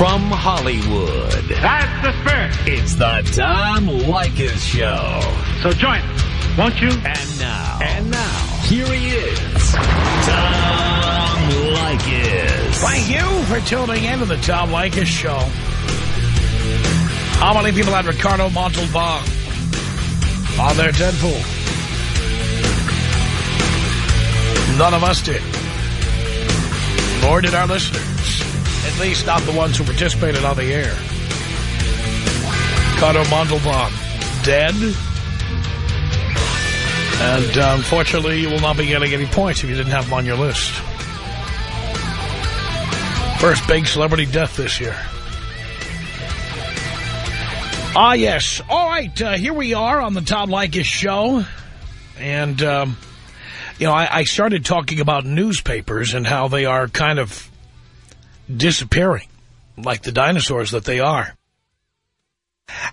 From Hollywood. That's the spirit. It's the Tom Leykis Show. So join us, won't you? And now. And now. Here he is. Tom Leykis. Thank you for tuning in to the Tom Leykis Show. How many people had Ricardo Montalban on their Deadpool? None of us did. Nor did our listeners. At least not the ones who participated on the air. Ricardo Montalban, dead. And uh, unfortunately, you will not be getting any points if you didn't have him on your list. First big celebrity death this year. Ah, yes. All right, uh, here we are on the Tom Leykis show. And, um, you know, I, I started talking about newspapers and how they are kind of disappearing, like the dinosaurs that they are.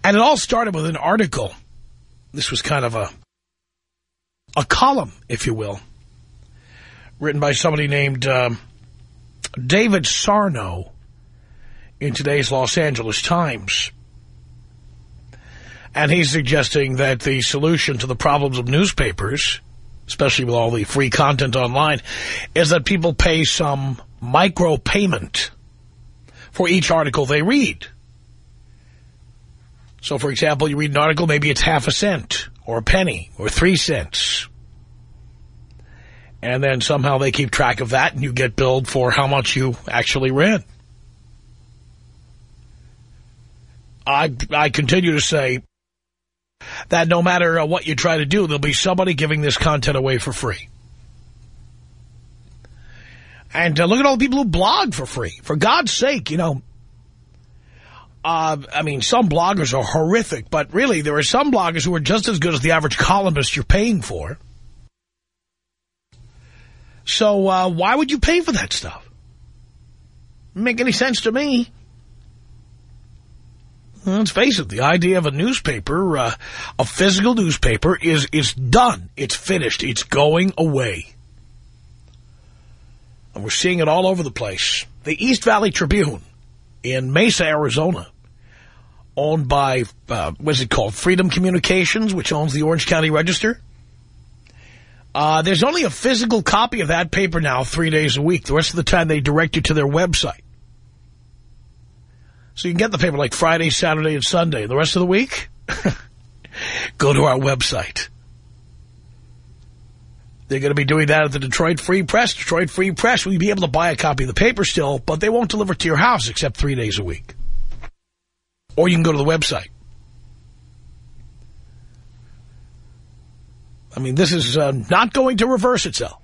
And it all started with an article. This was kind of a a column, if you will, written by somebody named um, David Sarno in today's Los Angeles Times. And he's suggesting that the solution to the problems of newspapers, especially with all the free content online, is that people pay some micro payment for each article they read. So, for example, you read an article, maybe it's half a cent or a penny or three cents. And then somehow they keep track of that and you get billed for how much you actually read. I, I continue to say that no matter uh, what you try to do, there'll be somebody giving this content away for free. And uh, look at all the people who blog for free. For God's sake, you know, uh, I mean, some bloggers are horrific, but really there are some bloggers who are just as good as the average columnist you're paying for. So uh, why would you pay for that stuff? Make any sense to me? Let's face it, the idea of a newspaper, uh, a physical newspaper, is is done. It's finished. It's going away. And we're seeing it all over the place. The East Valley Tribune in Mesa, Arizona, owned by, uh, what's it called, Freedom Communications, which owns the Orange County Register. Uh, there's only a physical copy of that paper now three days a week. The rest of the time they direct you to their website. So you can get the paper like Friday, Saturday, and Sunday. The rest of the week, go to our website. They're going to be doing that at the Detroit Free Press. Detroit Free Press, will be able to buy a copy of the paper still, but they won't deliver it to your house except three days a week. Or you can go to the website. I mean, this is uh, not going to reverse itself.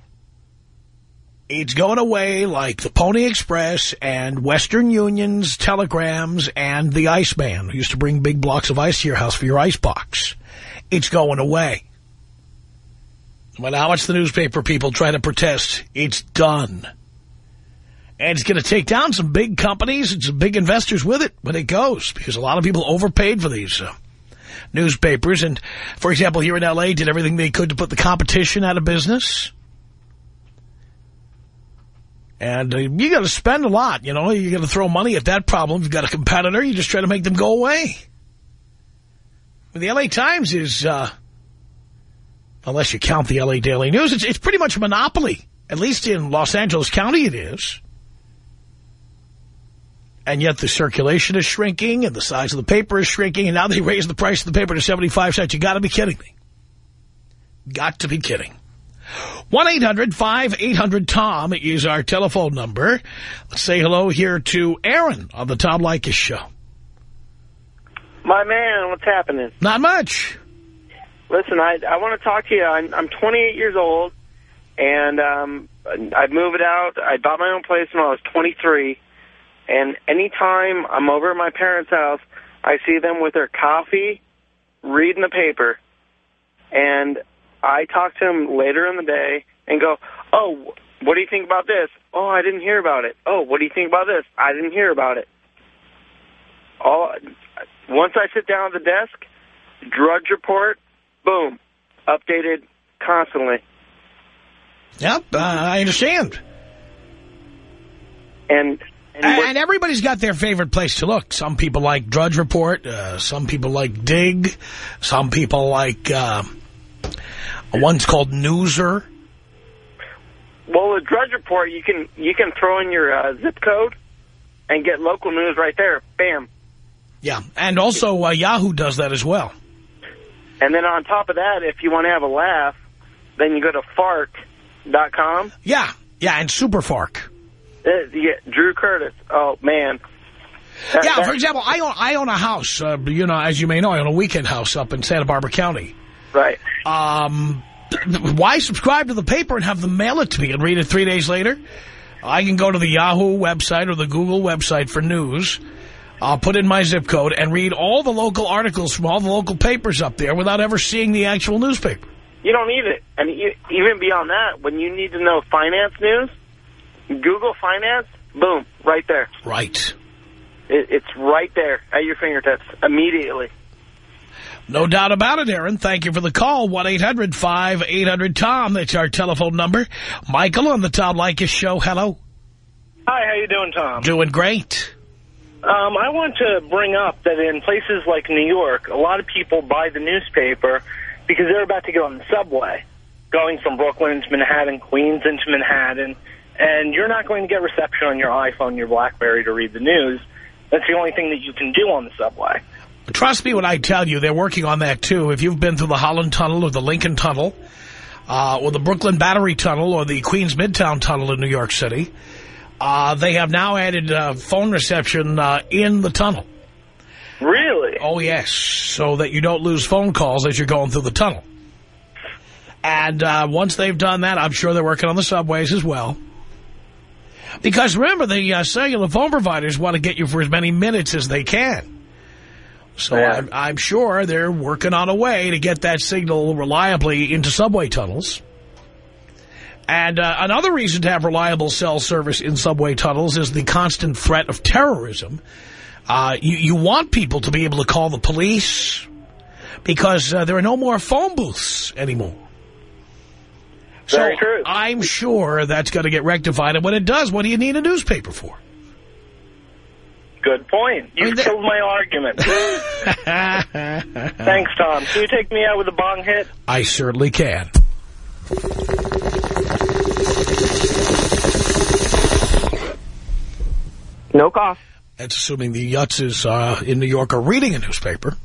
It's going away like the Pony Express and Western Union's telegrams and the Iceman, who used to bring big blocks of ice to your house for your ice box. It's going away. No matter how much the newspaper people try to protest, it's done. And it's going to take down some big companies and some big investors with it when it goes, because a lot of people overpaid for these uh, newspapers. And, for example, here in L.A., did everything they could to put the competition out of business. And uh, you got to spend a lot, you know. You got to throw money at that problem. You've got a competitor, you just try to make them go away. The L.A. Times is, uh, unless you count the L.A. Daily News, it's, it's pretty much a monopoly. At least in Los Angeles County it is. And yet the circulation is shrinking and the size of the paper is shrinking. And now they raise the price of the paper to 75 cents. You got to be kidding me. Got to be kidding. 1-800-5800-TOM is our telephone number. Let's say hello here to Aaron on the Tom Leykis Show. My man, what's happening? Not much. Listen, I I want to talk to you. I'm, I'm 28 years old, and um, I moved out. I bought my own place when I was 23, and anytime I'm over at my parents' house, I see them with their coffee, reading the paper, and I talk to them later in the day and go, oh, what do you think about this? Oh, I didn't hear about it. Oh, what do you think about this? I didn't hear about it. All Once I sit down at the desk, drudge report, boom, updated constantly. Yep, uh, I understand. And And, And everybody's got their favorite place to look. Some people like Drudge Report. Uh, some people like Digg. Some people like, uh, one's called Newser. well, with Drudge Report, you can you can throw in your uh, zip code and get local news right there. Bam. Yeah. And also uh, Yahoo does that as well. And then on top of that, if you want to have a laugh, then you go to fark.com. Yeah. Yeah. And Superfark. Uh, you Drew Curtis. Oh, man. That- Yeah, that- for example, I own I own a house. Uh, you know, as you may know, I own a weekend house up in Santa Barbara County. Right. Um, why subscribe to the paper and have them mail it to me and read it three days later? I can go to the Yahoo website or the Google website for news. I'll put in my zip code and read all the local articles from all the local papers up there without ever seeing the actual newspaper. You don't need it. And even beyond that, when you need to know finance news, Google finance, boom, right there. Right. It's right there at your fingertips immediately. No doubt about it, Aaron. Thank you for the call. 1-800-5800-TOM. That's our telephone number. Michael on the Tom Leykis Show. Hello. Hi, how you doing, Tom? Doing great. Um, I want to bring up that in places like New York, a lot of people buy the newspaper because they're about to get on the subway, going from Brooklyn to Manhattan, Queens into Manhattan, and you're not going to get reception on your iPhone, your BlackBerry to read the news. That's the only thing that you can do on the subway. Trust me when I tell you they're working on that, too. If you've been through the Holland Tunnel or the Lincoln Tunnel uh, or the Brooklyn Battery Tunnel or the Queens Midtown Tunnel in New York City, uh, they have now added uh, phone reception uh, in the tunnel. Really? Oh, yes, so that you don't lose phone calls as you're going through the tunnel. And uh, once they've done that, I'm sure they're working on the subways as well. Because remember, the uh, cellular phone providers want to get you for as many minutes as they can. So Yeah. I'm, I'm sure they're working on a way to get that signal reliably into subway tunnels. And uh, another reason to have reliable cell service in subway tunnels is the constant threat of terrorism. Uh, you, you want people to be able to call the police because uh, there are no more phone booths anymore. Very so true. I'm sure that's going to get rectified. And when it does, what do you need a newspaper for? Good point. You mean, killed my argument. Thanks, Tom. Can you take me out with a bong hit? I certainly can. No cost. That's assuming the Yutzes uh, in New York are reading a newspaper.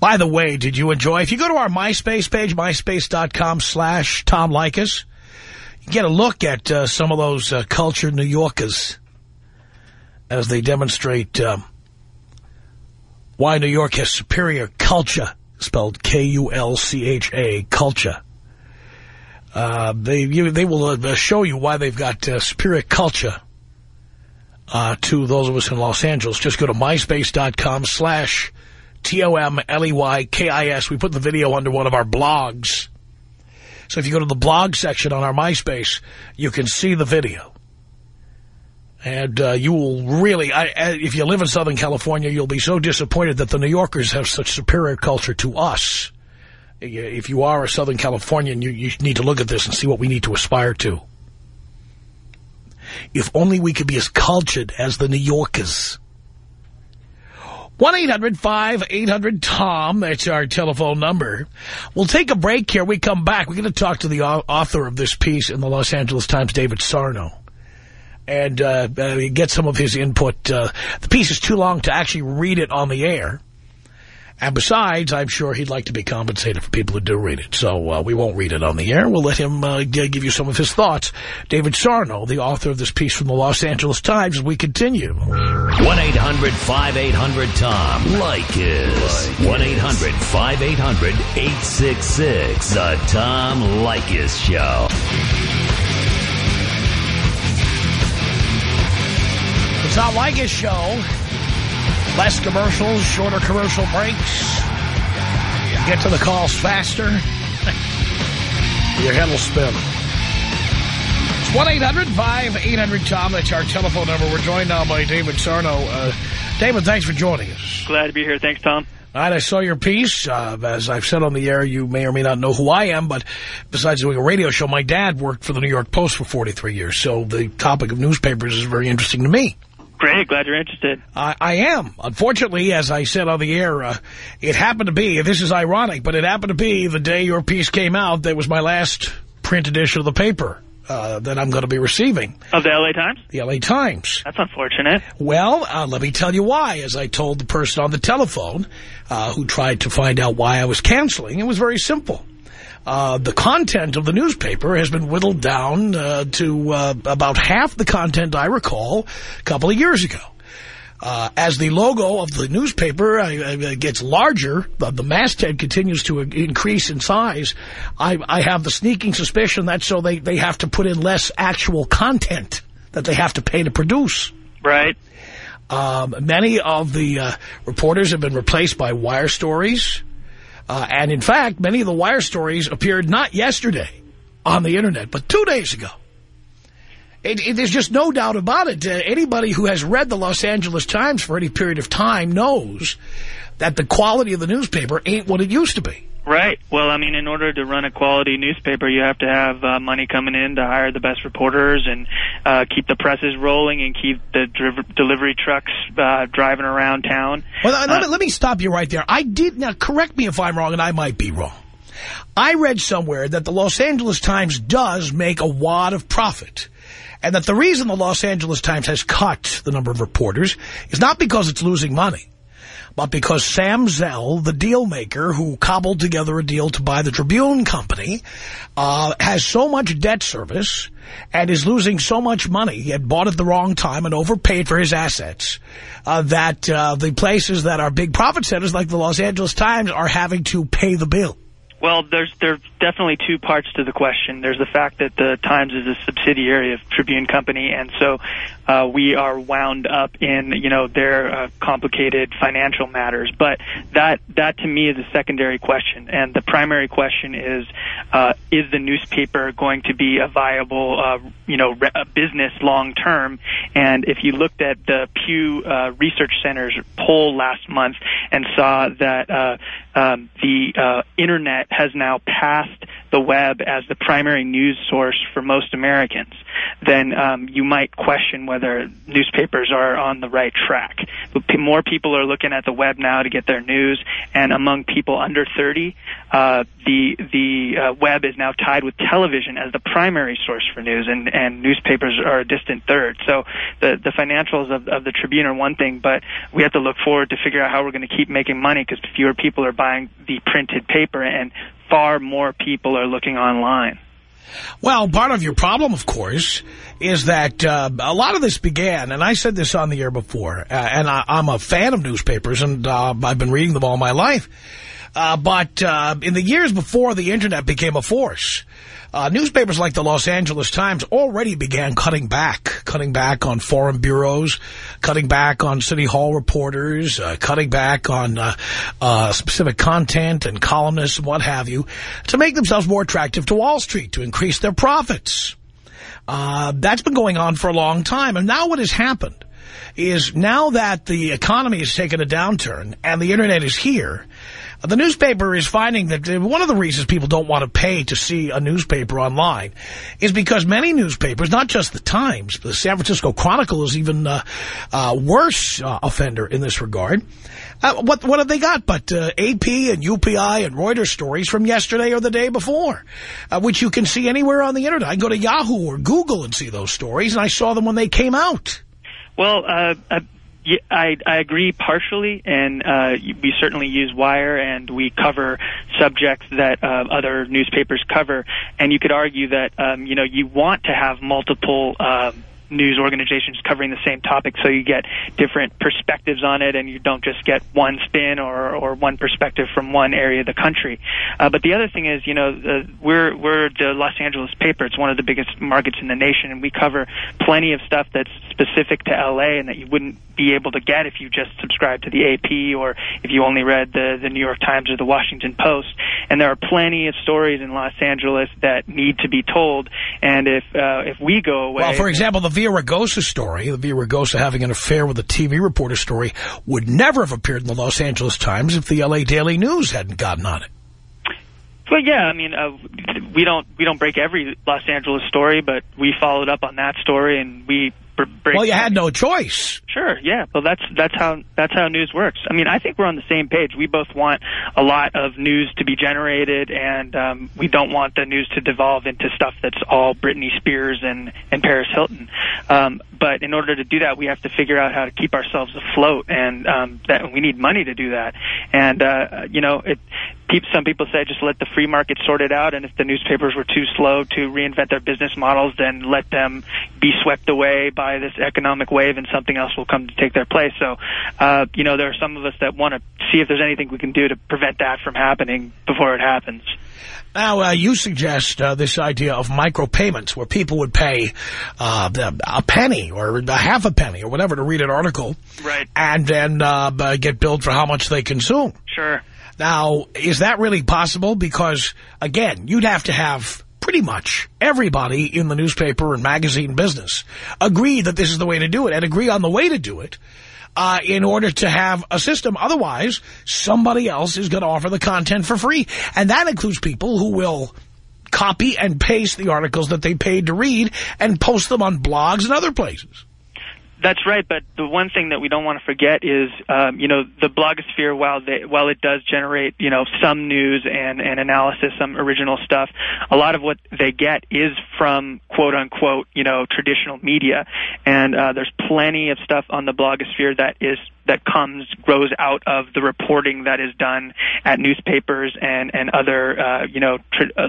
By the way, did you enjoy? If you go to our MySpace page, myspace.com slash Tom Leykis, you get a look at uh, some of those uh, cultured New Yorkers as they demonstrate um, why New York has superior culture, spelled K-U-L-C-H-A, culture. Uh, they you, they will uh, show you why they've got uh, superior culture uh, to those of us in Los Angeles. Just go to myspace.com slash T-O-M-L-E-Y-K-I-S. We put the video under one of our blogs. So if you go to the blog section on our MySpace, you can see the video. And uh, you will really, I, if you live in Southern California, you'll be so disappointed that the New Yorkers have such superior culture to us. If you are a Southern Californian, you, you need to look at this and see what we need to aspire to. If only we could be as cultured as the New Yorkers. 1-800-5800-TOM. That's our telephone number. We'll take a break here. We come back. We're going to talk to the author of this piece in the Los Angeles Times, David Sarno. And uh, uh, get some of his input. Uh, the piece is too long to actually read it on the air. And besides, I'm sure he'd like to be compensated for people who do read it. So uh, we won't read it on the air. We'll let him uh, give you some of his thoughts. David Sarno, the author of this piece from the Los Angeles Times, as we continue. 1-800-5800-TOM. Leykis. 1-800-5800-866. The Tom Leykis Show. It's not like his show. Less commercials, shorter commercial breaks. Get to the calls faster. Your head will spin. It's 1-800-5800-TOM. That's our telephone number. We're joined now by David Sarno. Uh, David, thanks for joining us. Glad to be here. Thanks, Tom. All right, I saw your piece. Uh, as I've said on the air, you may or may not know who I am, but besides doing a radio show, my dad worked for the New York Post for 43 years, so the topic of newspapers is very interesting to me. Great, glad you're interested. I, I am. Unfortunately, as I said on the air, uh, it happened to be, this is ironic, but it happened to be the day your piece came out that was my last print edition of the paper uh, that I'm going to be receiving. Of the L.A. Times? The L.A. Times. That's unfortunate. Well, uh, let me tell you why. As I told the person on the telephone uh, who tried to find out why I was canceling, it was very simple. Uh, the content of the newspaper has been whittled down uh, to uh, about half the content I recall a couple of years ago. Uh, as the logo of the newspaper uh, uh, gets larger, the, the, masthead continues to increase in size, I, I, have the sneaking suspicion that so they, they have to put in less actual content that they have to pay to produce. Right. Um, many of the uh, reporters have been replaced by wire stories. Uh, and in fact, many of the wire stories appeared not yesterday on the Internet, but two days ago. It, it, there's just no doubt about it. Uh, anybody who has read the Los Angeles Times for any period of time knows that the quality of the newspaper ain't what it used to be. Right. Well, I mean, in order to run a quality newspaper, you have to have uh, money coming in to hire the best reporters and uh, keep the presses rolling and keep the delivery trucks uh, driving around town. Well, let, me, uh, let me stop you right there. I did, now correct me if I'm wrong, and I might be wrong. I read somewhere that the Los Angeles Times does make a wad of profit and that the reason the Los Angeles Times has cut the number of reporters is not because it's losing money, but because Sam Zell, the deal maker who cobbled together a deal to buy the Tribune Company, uh, has so much debt service and is losing so much money, he had bought at the wrong time and overpaid for his assets, uh, that uh, the places that are big profit centers like the Los Angeles Times are having to pay the bill. Well, there's there's definitely two parts to the question. There's the fact that the Times is a subsidiary of Tribune Company, and so uh, we are wound up in you know their uh, complicated financial matters. But that that to me is a secondary question, and the primary question is: uh, Is the newspaper going to be a viable uh, you know re- business long term? And if you looked at the Pew uh, Research Center's poll last month and saw that uh, um, the uh, internet has now passed the web as the primary news source for most Americans, then um, you might question whether newspapers are on the right track. More people are looking at the web now to get their news, and among people under 30, uh, the the uh, web is now tied with television as the primary source for news, and, and newspapers are a distant third. So the the financials of, of the Tribune are one thing, but we have to look forward to figure out how we're going to keep making money because fewer people are buying the printed paper, and far more people are looking online. Well, part of your problem, of course, is that uh, a lot of this began, and I said this on the air before, uh, and I, am a fan of newspapers, and uh, I've been reading them all my life. Uh, but uh, in the years before the Internet became a force, uh, newspapers like the Los Angeles Times already began cutting back, cutting back on foreign bureaus, cutting back on city hall reporters, uh, cutting back on uh, uh, specific content and columnists and what have you, to make themselves more attractive to Wall Street, to increase their profits. Uh, that's been going on for a long time. And now what has happened is now that the economy has taken a downturn and the Internet is here, the newspaper is finding that one of the reasons people don't want to pay to see a newspaper online is because many newspapers, not just the Times, the San Francisco Chronicle is even uh, uh, worse uh, offender in this regard. Uh, what what have they got but uh, AP and UPI and Reuters stories from yesterday or the day before, uh, which you can see anywhere on the Internet. I go to Yahoo or Google and see those stories, and I saw them when they came out. Well, yeah, I, I agree partially, and uh, we certainly use Wire, and we cover subjects that uh, other newspapers cover. And you could argue that um, you know you want to have multiple. Uh, news organizations covering the same topic so you get different perspectives on it and you don't just get one spin or, or one perspective from one area of the country. Uh, but the other thing is, you know, uh, we're, we're the Los Angeles paper. It's one of the biggest markets in the nation and we cover plenty of stuff that's specific to LA and that you wouldn't be able to get if you just subscribe to the AP or if you only read the, the New York Times or the Washington Post. And there are plenty of stories in Los Angeles that need to be told. And if, uh, if we go away. Well, for example, the Villaraigosa story, the Villaraigosa having an affair with a TV reporter story, would never have appeared in the Los Angeles Times if the L.A. Daily News hadn't gotten on it. Well, yeah, I mean, uh, we don't we don't break every Los Angeles story, but we followed up on that story, and we. Well, you had no choice. Sure, yeah. Well, that's that's how that's how news works. I mean, I think we're on the same page. We both want a lot of news to be generated, and um, we don't want the news to devolve into stuff that's all Britney Spears and and Paris Hilton. Um, but in order to do that, we have to figure out how to keep ourselves afloat, and um, that we need money to do that. And uh, you know, it some people say just let the free market sort it out, and if the newspapers were too slow to reinvent their business models, then let them be swept away by this economic wave, and something else will come to take their place. So, uh, you know, there are some of us that want to see if there's anything we can do to prevent that from happening before it happens. Now, uh, you suggest uh, this idea of micropayments where people would pay uh, a penny or a half a penny or whatever to read an article. Right. And then uh, get billed for how much they consume. Sure. Now, is that really possible? Because, again, you'd have to have pretty much everybody in the newspaper and magazine business agree that this is the way to do it and agree on the way to do it uh, in order to have a system. Otherwise, somebody else is going to offer the content for free. And that includes people who will copy and paste the articles that they paid to read and post them on blogs and other places. That's right, but the one thing that we don't want to forget is, um, you know, the blogosphere. While they, while it does generate, you know, some news and, and analysis, some original stuff, a lot of what they get is from quote unquote, you know, traditional media. And uh, there's plenty of stuff on the blogosphere that is that comes grows out of the reporting that is done at newspapers and and other, uh, you know, tr- uh,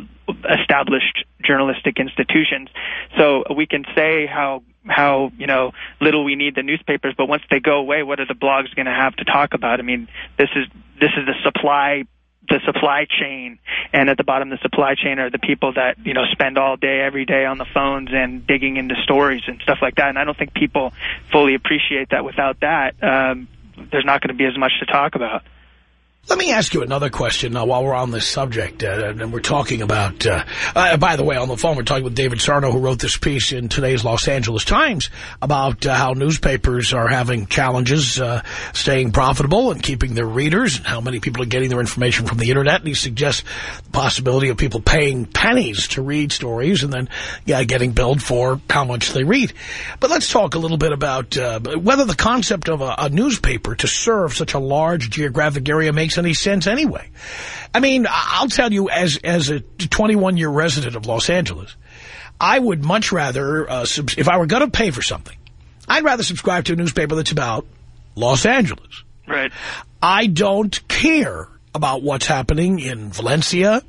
established journalistic institutions. So we can say how how you know little we need the newspapers, but once they go away, what are the blogs going to have to talk about? I mean, this is this is the supply the supply chain and at the bottom of the supply chain are the people that you know spend all day every day on the phones and digging into stories and stuff like that. And i don't think people fully appreciate that without that um, there's not going to be as much to talk about let me ask you another question uh, while we're on this subject, uh, and we're talking about, uh, uh, by the way, on the phone we're talking with David Sarno, who wrote this piece in today's Los Angeles Times about uh, how newspapers are having challenges uh, staying profitable and keeping their readers, and how many people are getting their information from the Internet, and he suggests the possibility of people paying pennies to read stories and then yeah, getting billed for how much they read. But let's talk a little bit about whether the concept of a, a newspaper to serve such a large geographic area makes makes any sense anyway. I mean, I'll tell you, as as a 21-year resident of Los Angeles, I would much rather, uh, if I were going to pay for something, I'd rather subscribe to a newspaper that's about Los Angeles. Right. I don't care about what's happening in Valencia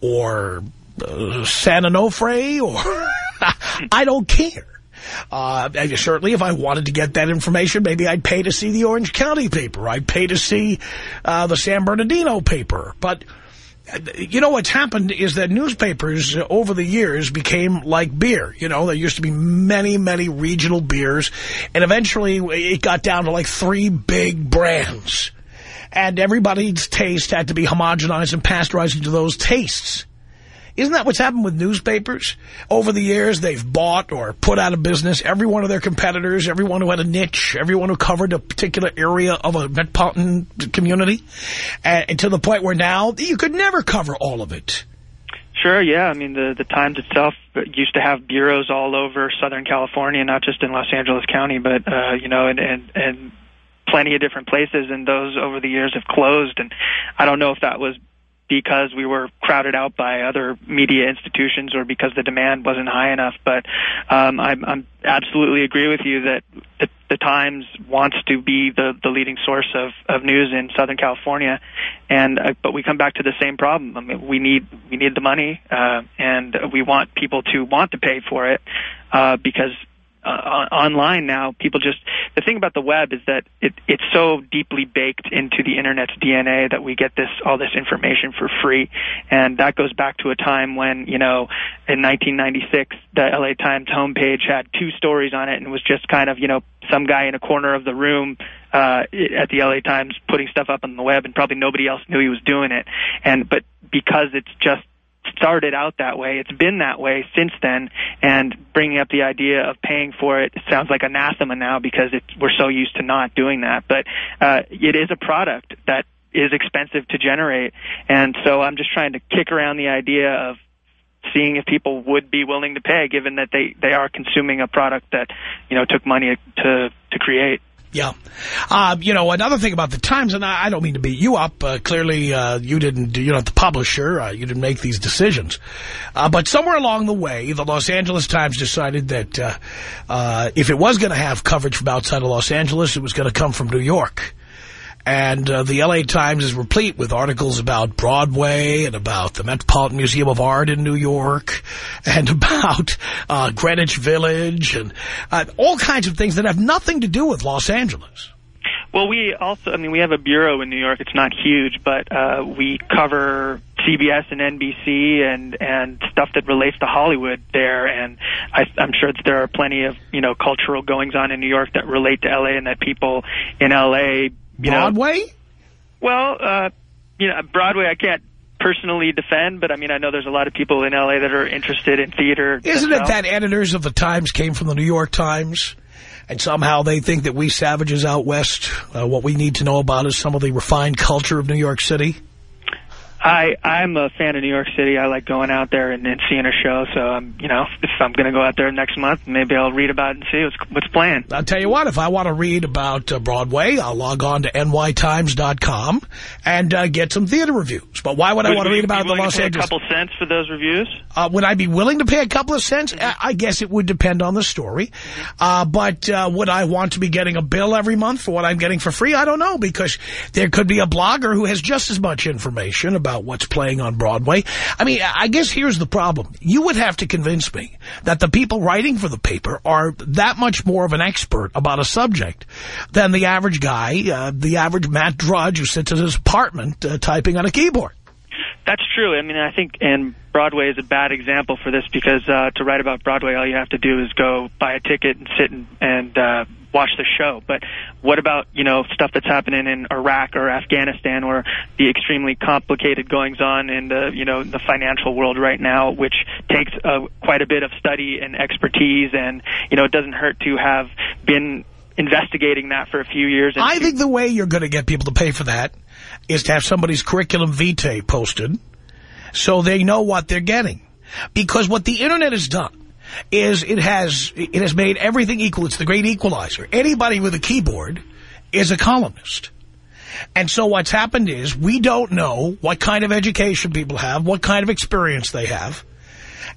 or uh, San Onofre or... I don't care. Uh, certainly, if I wanted to get that information, maybe I'd pay to see the Orange County paper. I'd pay to see uh, the San Bernardino paper. But uh, you know what's happened is that newspapers over the years became like beer. You know, there used to be many, many regional beers, and eventually it got down to like three big brands. And everybody's taste had to be homogenized and pasteurized into those tastes. Isn't that what's happened with newspapers? Over the years, they've bought or put out of business every one of their competitors, everyone who had a niche, everyone who covered a particular area of a metropolitan community, and, to the point where now you could never cover all of it. Sure, yeah. I mean, the the Times itself used to have bureaus all over Southern California, not just in Los Angeles County, but uh, you know, and and and plenty of different places, and those over the years have closed. And I don't know if that was because we were crowded out by other media institutions or because the demand wasn't high enough. But um, I I'm absolutely agree with you that the, the Times wants to be the, the leading source of, of news in Southern California, and uh, but we come back to the same problem. I mean, we need we need the money, uh, and we want people to want to pay for it uh, because uh, online now, people just the thing about the web is that it, it's so deeply baked into the internet's DNA that we get this all this information for free, and that goes back to a time when you know in 1996 the LA Times homepage had two stories on it and was just kind of you know some guy in a corner of the room uh, at the LA Times putting stuff up on the web, and probably nobody else knew he was doing it, and but because it's just started out that way. It's been that way since then, and bringing up the idea of paying for it sounds like anathema now because we're so used to not doing that. But uh, it is a product that is expensive to generate, and so I'm just trying to kick around the idea of seeing if people would be willing to pay, given that they they are consuming a product that you know took money to to create. Yeah. Uh, you know, another thing about the Times, and I, I don't mean to beat you up. Uh, clearly, uh, you didn't, you're not the publisher. Uh, you didn't make these decisions. Uh, but somewhere along the way, the Los Angeles Times decided that uh, if it was going to have coverage from outside of Los Angeles, it was going to come from New York. And uh, the L.A. Times is replete with articles about Broadway and about the Metropolitan Museum of Art in New York and about uh, Greenwich Village and uh, all kinds of things that have nothing to do with Los Angeles. Well, we also, I mean, we have a bureau in New York. It's not huge, but uh, we cover CBS and NBC and and stuff that relates to Hollywood there. And I, I'm sure that there are plenty of you know cultural goings on in New York that relate to LA and that people in LA Broadway? Well, uh, you know, Broadway I can't personally defend, but I mean, I know there's a lot of people in L.A. that are interested in theater. Isn't it that editors of the Times came from the New York Times? And somehow they think that we savages out west, uh, what we need to know about is some of the refined culture of New York City? I I'm a fan of New York City. I like going out there and, and seeing a show. So um, you know, if I'm going to go out there next month, maybe I'll read about it and see what's what's playing. I'll tell you what, if I want to read about uh, Broadway, I'll log on to nytimes.com and uh, get some theater reviews. But why would, would I want to read about the Los Angeles? A couple cents for those reviews. Uh, would I be willing to pay a couple of cents? Mm -hmm. I guess it would depend on the story. Mm -hmm. but uh, would I want to be getting a bill every month for what I'm getting for free? I don't know because there could be a blogger who has just as much information about what's playing on Broadway. I mean, I guess here's the problem. You would have to convince me that the people writing for the paper are that much more of an expert about a subject than the average guy, uh, the average Matt Drudge who sits in his apartment uh, typing on a keyboard. That's true. I mean, I think, and Broadway is a bad example for this because uh, to write about Broadway, all you have to do is go buy a ticket and sit and, and uh, watch the show. But what about, you know, stuff that's happening in Iraq or Afghanistan or the extremely complicated goings on in the, you know, the financial world right now, which takes uh, quite a bit of study and expertise. And, you know, it doesn't hurt to have been investigating that for a few years. I think the way you're going to get people to pay for that is to have somebody's curriculum vitae posted so they know what they're getting. Because what the Internet has done is it has it has made everything equal. It's the great equalizer. Anybody with a keyboard is a columnist. And so what's happened is we don't know what kind of education people have, what kind of experience they have.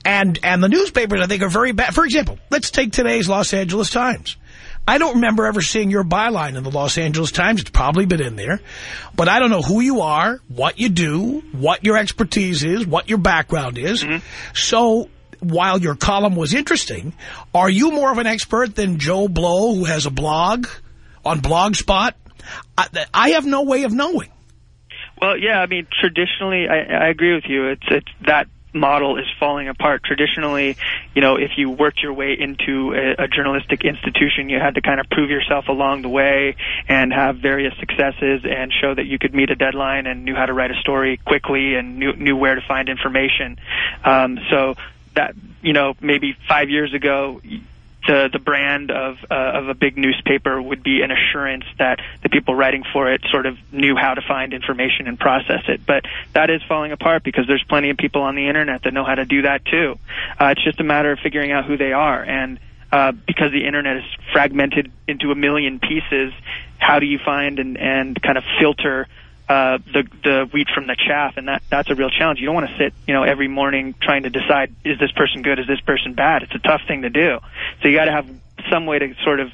And and the newspapers, I think, are very bad. For example, let's take today's Los Angeles Times. I don't remember ever seeing your byline in the Los Angeles Times. It's probably been in there. But I don't know who you are, what you do, what your expertise is, what your background is. Mm -hmm. So while your column was interesting, are you more of an expert than Joe Blow, who has a blog on Blogspot? I, I have no way of knowing. Well, yeah, I mean, traditionally, I, I agree with you. It's it's that model is falling apart. Traditionally, you know, if you worked your way into a, a, journalistic institution, you had to kind of prove yourself along the way and have various successes and show that you could meet a deadline and knew how to write a story quickly and knew, knew where to find information. Um, so that you know maybe five years ago the the brand of uh, of a big newspaper would be an assurance that the people writing for it sort of knew how to find information and process it. But that is falling apart because there's plenty of people on the internet that know how to do that too. Uh, it's just a matter of figuring out who they are and. Uh, because the internet is fragmented into a million pieces, how do you find and, and kind of filter uh, the the wheat from the chaff, and that that's a real challenge. You don't want to sit, you know, every morning trying to decide is this person good, is this person bad. It's a tough thing to do. So you got to have some way to sort of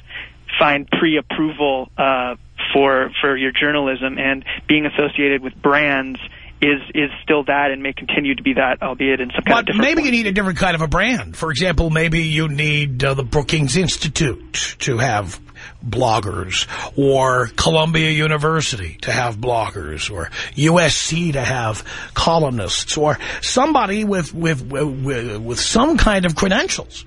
find pre-approval uh, for for your journalism, and being associated with brands is is still that and may continue to be that, albeit in some kind but of different maybe form. you need a different kind of a brand. For example, maybe you need uh, the Brookings Institute to have bloggers or Columbia University to have bloggers or USC to have columnists or somebody with, with, with, with some kind of credentials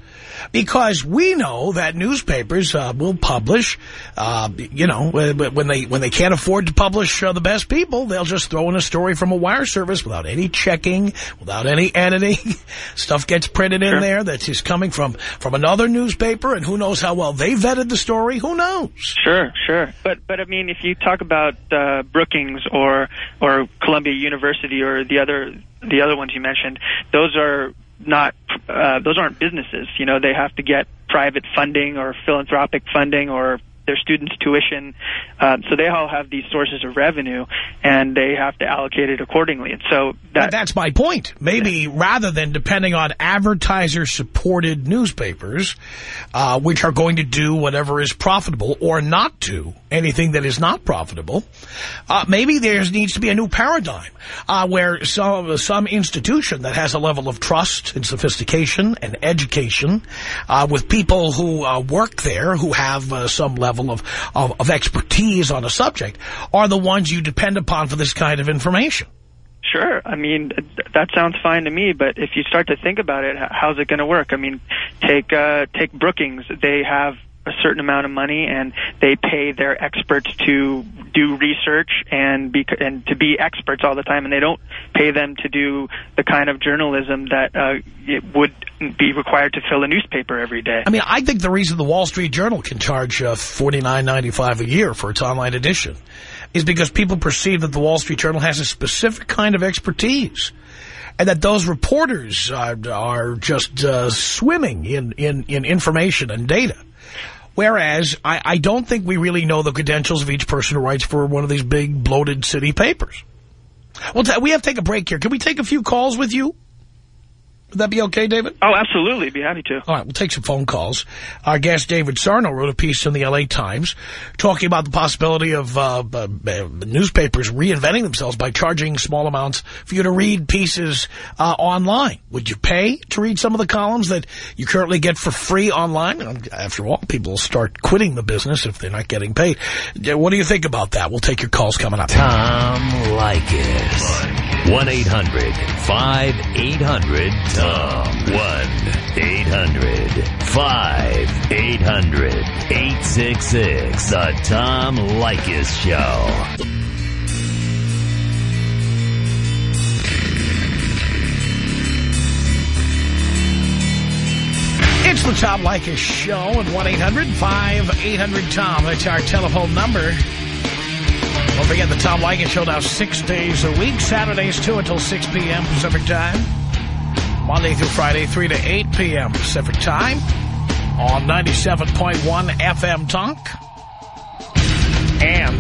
because we know that newspapers uh, will publish, uh, you know, when they when they can't afford to publish uh, the best people, they'll just throw in a story from a wire service without any checking, without any editing. Stuff gets printed in there that is just coming from from another newspaper, and who knows how well they vetted the story? Who knows? Sure, sure. But but I mean, if you talk about uh, Brookings or or Columbia University or the other the other ones you mentioned, those are not uh, those aren't businesses. You know, they have to get private funding or philanthropic funding or their students' tuition. Um, so they all have these sources of revenue, and they have to allocate it accordingly. And so that, that's my point. Maybe rather than depending on advertiser-supported newspapers, uh, which are going to do whatever is profitable or not do anything that is not profitable, uh, maybe there needs to be a new paradigm uh, where some some institution that has a level of trust and sophistication and education uh, with people who uh, work there who have uh, some level level of, of, of expertise on a subject are the ones you depend upon for this kind of information. Sure. I mean, that sounds fine to me, but if you start to think about it, how's it going to work? I mean, take uh, take Brookings. They have a certain amount of money and they pay their experts to do research and be and to be experts all the time and they don't pay them to do the kind of journalism that uh, it would be required to fill a newspaper every day. I mean, I think the reason the Wall Street Journal can charge uh, $49.95 a year for its online edition is because people perceive that the Wall Street Journal has a specific kind of expertise and that those reporters are, are just uh, swimming in, in, in information and data. Whereas I, I don't think we really know the credentials of each person who writes for one of these big bloated city papers. Well, we have to take a break here. Can we take a few calls with you? Would that be okay, David? Oh, absolutely. Be happy to. All right, we'll take some phone calls. Our guest, David Sarno, wrote a piece in the L.A. Times talking about the possibility of uh, uh, newspapers reinventing themselves by charging small amounts for you to read pieces uh, online. Would you pay to read some of the columns that you currently get for free online? After all, people will start quitting the business if they're not getting paid. What do you think about that? We'll take your calls coming up. Tom Leykis. 1-800-5800 Tom. 1-800-5800-866. The Tom Leykis Show. It's the Tom Leykis Show at 1-800-5800-TOM. That's our telephone number. Don't forget the Tom Leykis Show now six days a week. Saturdays 2 until 6 p.m. Pacific Time. Monday through Friday, 3 to 8 p.m. Pacific Time on 97.1 FM Talk and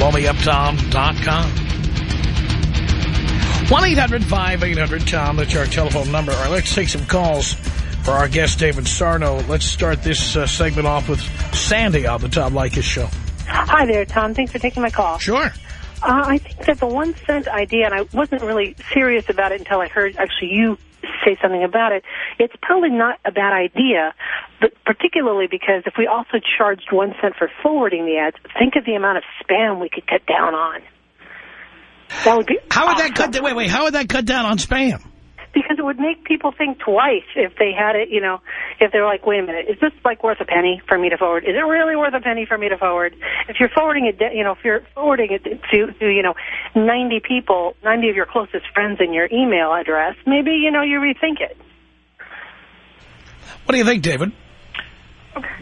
blowmeuptom.com. 1-800-5800-TOM. That's our telephone number. All right, let's take some calls for our guest, David Sarno. Let's start this uh, segment off with Sandy on the Tom Leykis Show. Hi there, Tom. Thanks for taking my call. Sure. Uh, I think that the one cent idea, and I wasn't really serious about it until I heard actually you say something about it. It's probably not a bad idea, but particularly because if we also charged one cent for forwarding the ads, think of the amount of spam we could cut down on. That would be How would awesome. that cut? Wait, wait. How would that cut down on spam? Because it would make people think twice if they had it, you know, if they're like, wait a minute, is this like worth a penny for me to forward? Is it really worth a penny for me to forward? If you're forwarding it, you know, if you're forwarding it to, to you know, 90 people, 90 of your closest friends in your email address, maybe, you know, you rethink it. What do you think, David?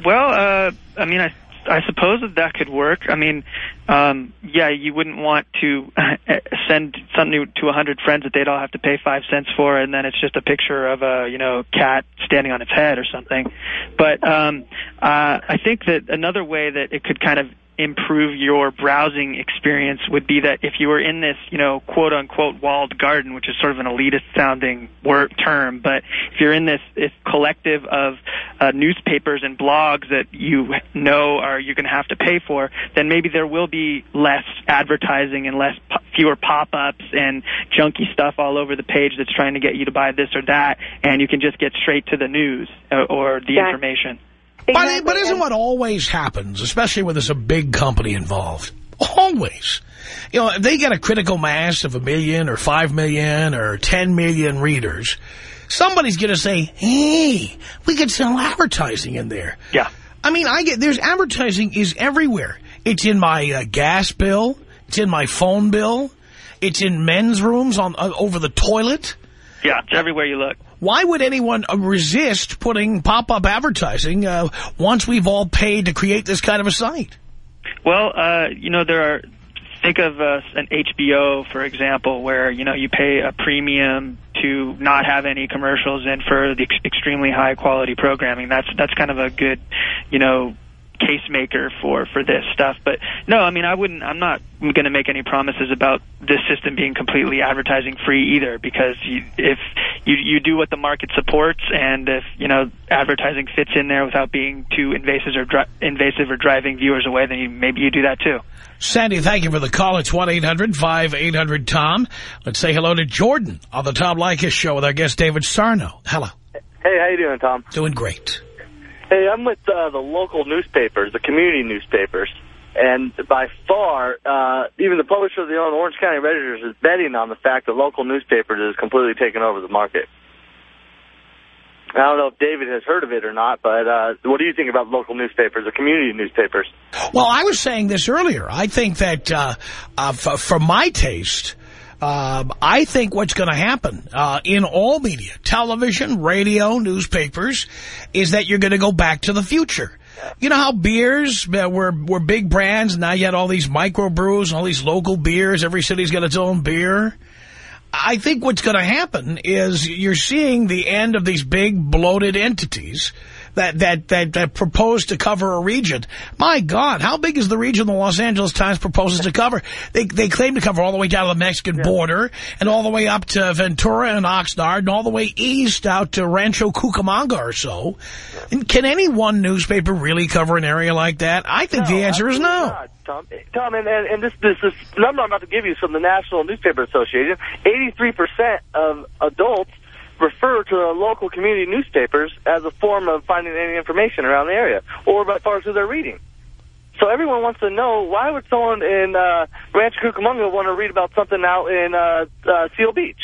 Well, uh, I mean, I I suppose that that could work. I mean, um, yeah, you wouldn't want to send something to a hundred friends that they'd all have to pay five cents for, and then it's just a picture of a you know cat standing on its head or something. But um, uh, I think that another way that it could kind of improve your browsing experience would be that if you were in this, you know, quote unquote walled garden, which is sort of an elitist sounding word term, but if you're in this, this collective of uh, newspapers and blogs that you know are you're going to have to pay for, then maybe there will be less advertising and less fewer pop-ups and junky stuff all over the page that's trying to get you to buy this or that, and you can just get straight to the news uh, or the Yeah. information. But, but isn't what always happens, especially when there's a big company involved? Always. You know, if they get a critical mass of a million or five million or ten million readers, somebody's going to say, hey, we could sell advertising in there. Yeah. I mean, I get there's advertising is everywhere. It's in my uh, gas bill. It's in my phone bill. It's in men's rooms on uh, over the toilet. Yeah, it's everywhere you look. Why would anyone resist putting pop-up advertising uh, once we've all paid to create this kind of a site? Well, uh, you know, there are, think of uh, an HBO, for example, where, you know, you pay a premium to not have any commercials and for the ex extremely high quality programming. That's, that's kind of a good, you know, case maker for for this stuff but no i mean i wouldn't i'm not going to make any promises about this system being completely advertising free either because you, if you you do what the market supports and if you know advertising fits in there without being too invasive or dri invasive or driving viewers away then you, maybe you do that too Sandy, thank you for the call. It's 1-800-5800-TOM. Let's say hello to Jordan on the Tom Leykis show with our guest David Sarno. Hello. Hey, how you doing, Tom? Doing great. Hey, I'm with uh, the local newspapers, the community newspapers. And by far, uh, even the publisher of the Orange County Registers is betting on the fact that local newspapers is completely taken over the market. I don't know if David has heard of it or not, but uh, what do you think about local newspapers, the community newspapers? Well, I was saying this earlier. I think that, uh, uh, for my taste, um, I think what's going to happen uh, in all media, television, radio, newspapers, is that you're going to go back to the future. You know how beers uh, were were big brands, and now you had all these microbrews, all these local beers. Every city's got its own beer. I think what's going to happen is you're seeing the end of these big bloated entities that, that, that, that propose to cover a region. My God, how big is the region the Los Angeles Times proposes to cover? They, they claim to cover all the way down to the Mexican yeah. border and all the way up to Ventura and Oxnard and all the way east out to Rancho Cucamonga or so. And can any one newspaper really cover an area like that? I think no, the answer is no. Not. Tom. Tom, and, and, and this, this, this number I'm about to give you is from the National Newspaper Association. 83% of adults refer to the local community newspapers as a form of finding any information around the area, or as far as who they're reading. So everyone wants to know, why would someone in uh, Rancho Cucamonga want to read about something out in uh, uh, Seal Beach?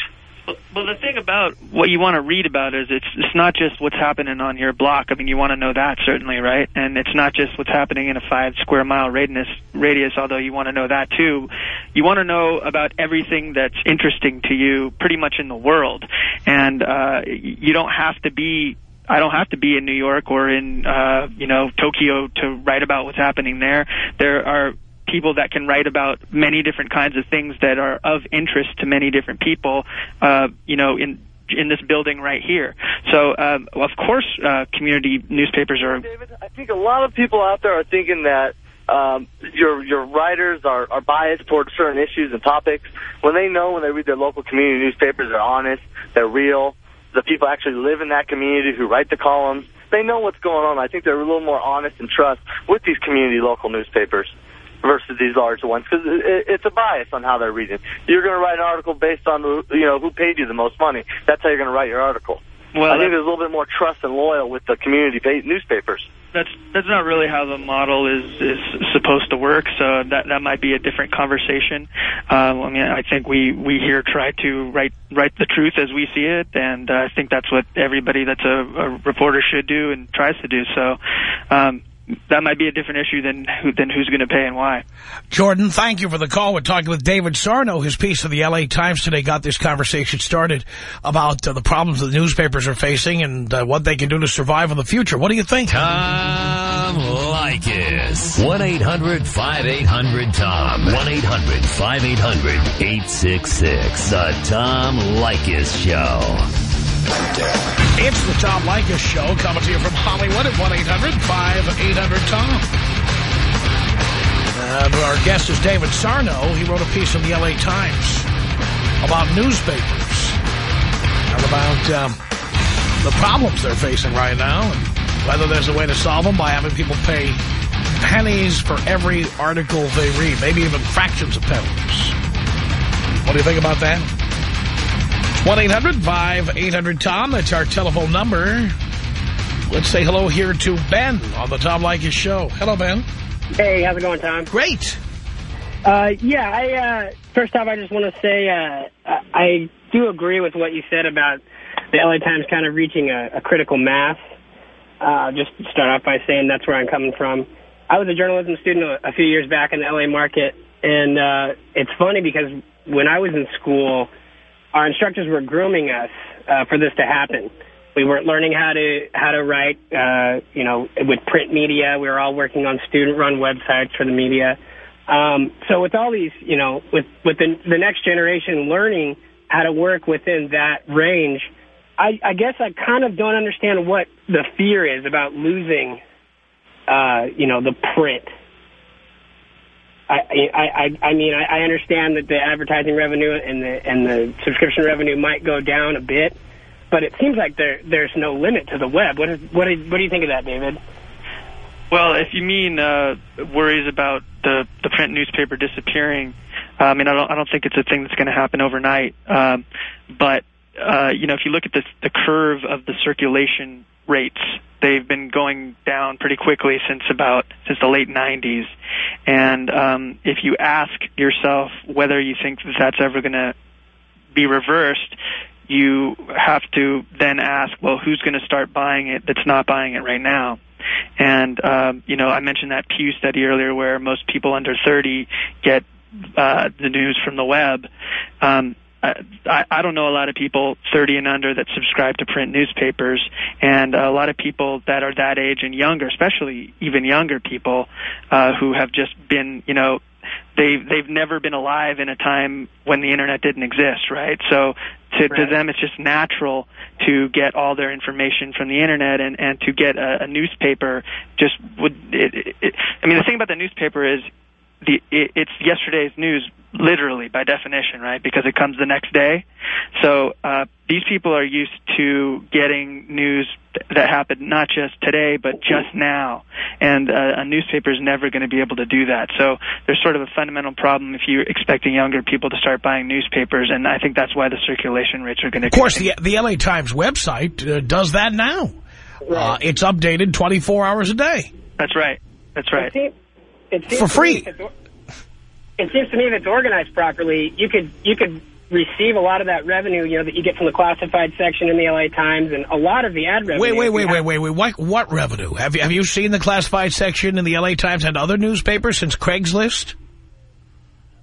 Well, the thing about what you want to read about is it's it's not just what's happening on your block. I mean, you want to know that certainly, right? And it's not just what's happening in a five square mile radius. Radius, although you want to know that too. You want to know about everything that's interesting to you, pretty much in the world. And uh, you don't have to be I don't have to be in New York or in uh, you know Tokyo to write about what's happening there. There are people that can write about many different kinds of things that are of interest to many different people, uh, you know, in in this building right here. So, um, of course, uh, community newspapers are. David, I think a lot of people out there are thinking that um, your your writers are, are biased towards certain issues and topics. When they know when they read their local community newspapers, they're honest, they're real. The people actually live in that community who write the columns. They know what's going on. I think they're a little more honest and trust with these community local newspapers versus these large ones because it, it's a bias on how they're reading. You're going to write an article based on you know who paid you the most money. That's how you're going to write your article. Well, I think there's a little bit more trust and loyal with the community-based newspapers. That's that's not really how the model is is supposed to work. So that that might be a different conversation. Um, I mean, I think we we here try to write write the truth as we see it, and uh, I think that's what everybody that's a, a reporter should do and tries to do. So. Um, that might be a different issue than who, than who's going to pay and why. Jordan, thank you for the call. We're talking with David Sarno. His piece of the L.A. Times today got this conversation started about uh, the problems the newspapers are facing and uh, what they can do to survive in the future. What do you think? Tom Leykis. 1-800-5800-TOM. 1-800-5800-866. The Tom Leykis Show. It's the Tom Leykis Show coming to you from Hollywood at 1-800-5800-TOM. Uh, our guest is David Sarno. He wrote a piece in the L.A. Times about newspapers and about um, the problems they're facing right now and whether there's a way to solve them by having people pay pennies for every article they read, maybe even fractions of pennies. What do you think about that? 1-800-5800-TOM. That's our telephone number. Let's say hello here to Ben on the Tom Leykis show. Hello, Ben. Hey, how's it going, Tom? Great. Uh, yeah, I, uh, first off, I just want to say, uh, I do agree with what you said about the LA Times kind of reaching a, a critical mass. Uh, just start off by saying that's where I'm coming from. I was a journalism student a, a few years back in the LA market, and, uh, it's funny because when I was in school, our instructors were grooming us, uh, for this to happen. We weren't learning how to how to write, uh, you know, with print media. We were all working on student-run websites for the media. Um, so with all these, you know, with with the, the next generation learning how to work within that range, I, I guess I kind of don't understand what the fear is about losing, uh, you know, the print. I, I, I mean, I, I understand that the advertising revenue and the and the subscription revenue might go down a bit, but it seems like there there's no limit to the web. What is what is, what do you think of that, David? Well, if you mean uh, worries about the the print newspaper disappearing, uh, I mean, I don't I don't think it's a thing that's going to happen overnight. Um, but uh, you know, if you look at the the curve of the circulation rates, they've been going down pretty quickly since about since the late 90s. And um, if you ask yourself whether you think that that's ever going to be reversed, you have to then ask, well, who's going to start buying it that's not buying it right now? And, um, you know, I mentioned that Pew study earlier where most people under 30 get uh, the news from the web. Um, I, I don't know a lot of people 30 and under that subscribe to print newspapers, and a lot of people that are that age and younger, especially even younger people, uh, who have just been, you know, they they've never been alive in a time when the internet didn't exist, right? So to, right. to them, it's just natural to get all their information from the internet, and and to get a, a newspaper just would. It, it, it, I mean, the thing about the newspaper is the it, it's yesterday's news literally by definition right? Because it comes the next day. So uh these people are used to getting news that happened not just today but just now. And uh, a newspaper is never going to be able to do that. So there's sort of a fundamental problem if you're expecting younger people to start buying newspapers and i think that's why the circulation rates are going to of course the, the la times website uh, does that now. Right. uh, it's updated 24 hours a day. That's right. That's right it seems for free. It seems to me if it's organized properly, you could you could receive a lot of that revenue, you know, that you get from the classified section in the L.A. Times, and a lot of the ad revenue. Wait, wait, wait, wait, wait, wait. What, what revenue? Have you have you seen the classified section in the L.A. Times and other newspapers since Craigslist?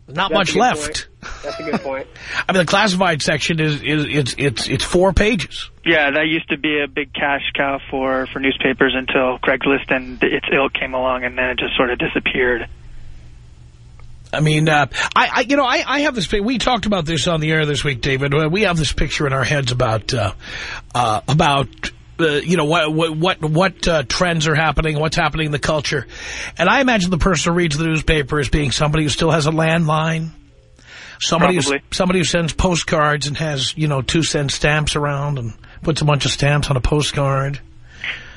Not That's much left. Point. That's a good point. I mean, the classified section is is it's it's it's four pages. Yeah, that used to be a big cash cow for for newspapers until Craigslist and its ilk came along, and then it just sort of disappeared. I mean, uh, I, I, you know, I, I have this. We talked about this on the air this week, David. Uh, we have this picture in our heads about uh, uh, about uh, you know what what what, what uh, trends are happening, what's happening in the culture, and I imagine the person who reads the newspaper as being somebody who still has a landline, somebody who, somebody who sends postcards and has you know two cent stamps around and puts a bunch of stamps on a postcard.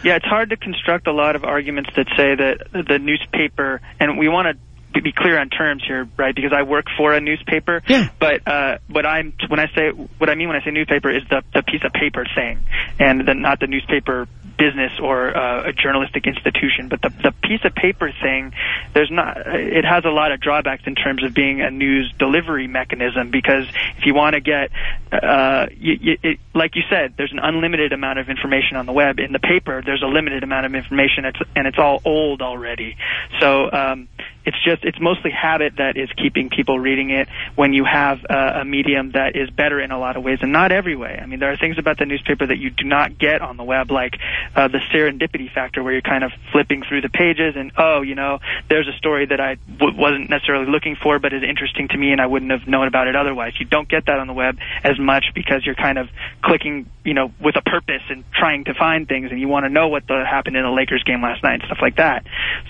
Yeah, it's hard to construct a lot of arguments that say that the newspaper, and we want to to be clear on terms here, right? Because I work for a newspaper. Yeah. But uh, what I'm when I say what I mean when I say newspaper is the the piece of paper thing, and the, not the newspaper business or uh, a journalistic institution. But the the piece of paper thing, there's not. It has a lot of drawbacks in terms of being a news delivery mechanism because if you want to get, uh, you, you, it, like you said, there's an unlimited amount of information on the web. In the paper, there's a limited amount of information, it's, and it's all old already. So. Um, it's just it's mostly habit that is keeping people reading it when you have uh, a medium that is better in a lot of ways and not every way. I mean, there are things about the newspaper that you do not get on the web, like uh, the serendipity factor, where you're kind of flipping through the pages and oh, you know, there's a story that I w- wasn't necessarily looking for, but is interesting to me, and I wouldn't have known about it otherwise. You don't get that on the web as much because you're kind of clicking, you know, with a purpose and trying to find things, and you want to know what the, happened in the Lakers game last night and stuff like that.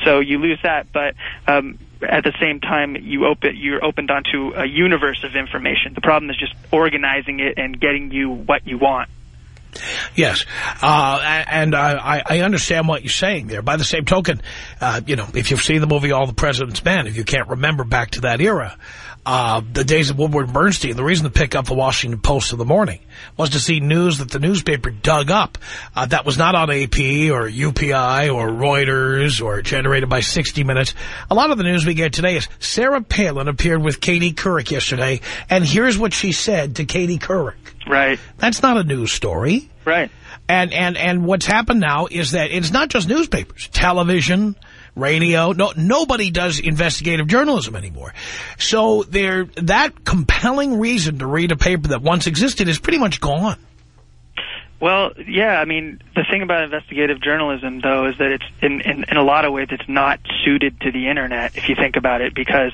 So you lose that, but um, at the same time you open you're opened onto a universe of information. The problem is just organizing it and getting you what you want. Yes, uh, and I, I understand what you're saying there. By the same token, uh, you know, if you've seen the movie All the President's Men, if you can't remember back to that era, uh, the days of Woodward and Bernstein, the reason to pick up the Washington Post in the morning was to see news that the newspaper dug up uh, that was not on AP or UPI or Reuters or generated by 60 Minutes. A lot of the news we get today is Sarah Palin appeared with Katie Couric yesterday, and here's what she said to Katie Couric. Right. That's not a news story. Right. And, and, and what's happened now is that it's not just newspapers, television, radio. No, nobody does investigative journalism anymore. So there, that compelling reason to read a paper that once existed is pretty much gone. Well, yeah, I mean, the thing about investigative journalism, though, is that it's, in, in, in a lot of ways, it's not suited to the Internet, if you think about it, because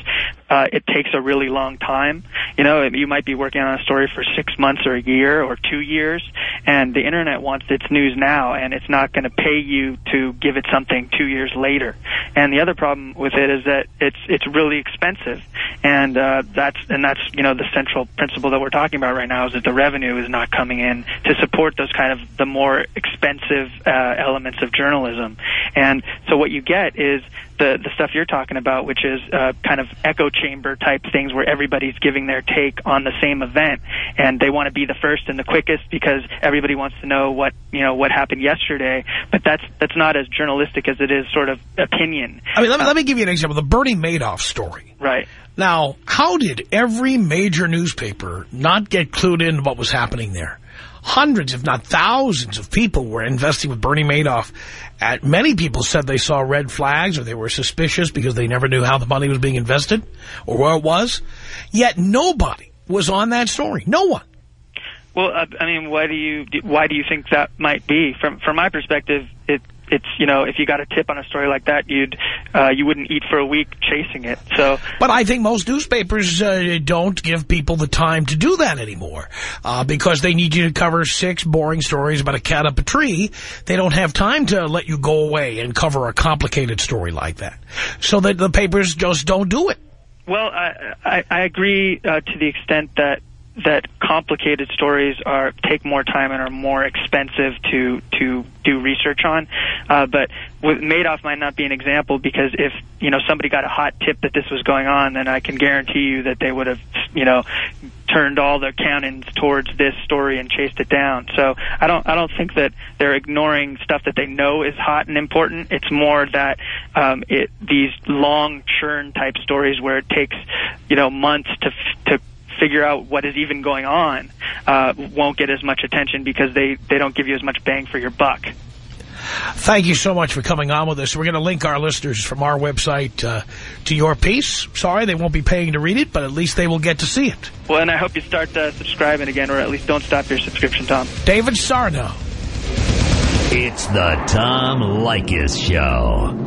uh, it takes a really long time. You know, you might be working on a story for six months or a year or two years, and the Internet wants its news now, and it's not going to pay you to give it something two years later. And the other problem with it is that it's it's really expensive, and uh, that's and that's you know the central principle that we're talking about right now is that the revenue is not coming in to support those kind of the more expensive uh, elements of journalism. And so what you get is the the stuff you're talking about, which is uh, kind of echo chamber type things where everybody's giving their take on the same event, and they want to be the first and the quickest because everybody wants to know what you know what happened yesterday. But that's that's not as journalistic as it is sort of opinion. I mean, let me, uh, let me give you an example. The Bernie Madoff story. Right. Now, how did every major newspaper not get clued in what was happening there? Hundreds, if not thousands of people were investing with Bernie Madoff. Many people said they saw red flags or they were suspicious because they never knew how the money was being invested or where it was. Yet nobody was on that story. No one. Well, uh, I mean, why do you why do you think that might be? From from my perspective, it it's you know if you got a tip on a story like that, you'd uh, you wouldn't eat for a week chasing it. So, but I think most newspapers uh, don't give people the time to do that anymore uh, because they need you to cover six boring stories about a cat up a tree. They don't have time to let you go away and cover a complicated story like that. So that the papers just don't do it. Well, I I, I agree uh, to the extent that that complicated stories are take more time and are more expensive to to do research on. Uh, but with Madoff might not be an example because if you know somebody got a hot tip that this was going on, then I can guarantee you that they would have you know turned all their cannons towards this story and chased it down. So I don't I don't think that they're ignoring stuff that they know is hot and important. It's more that um, it these long churn type stories where it takes you know months to to figure out what is even going on uh, won't get as much attention because they, they don't give you as much bang for your buck. Thank you so much for coming on with us. We're going to link our listeners from our website uh, to your piece. Sorry, they won't be paying to read it, but at least they will get to see it. Well, and I hope you start uh, subscribing again, or at least don't stop your subscription, Tom. David Sarno. It's the Tom Leykis Show.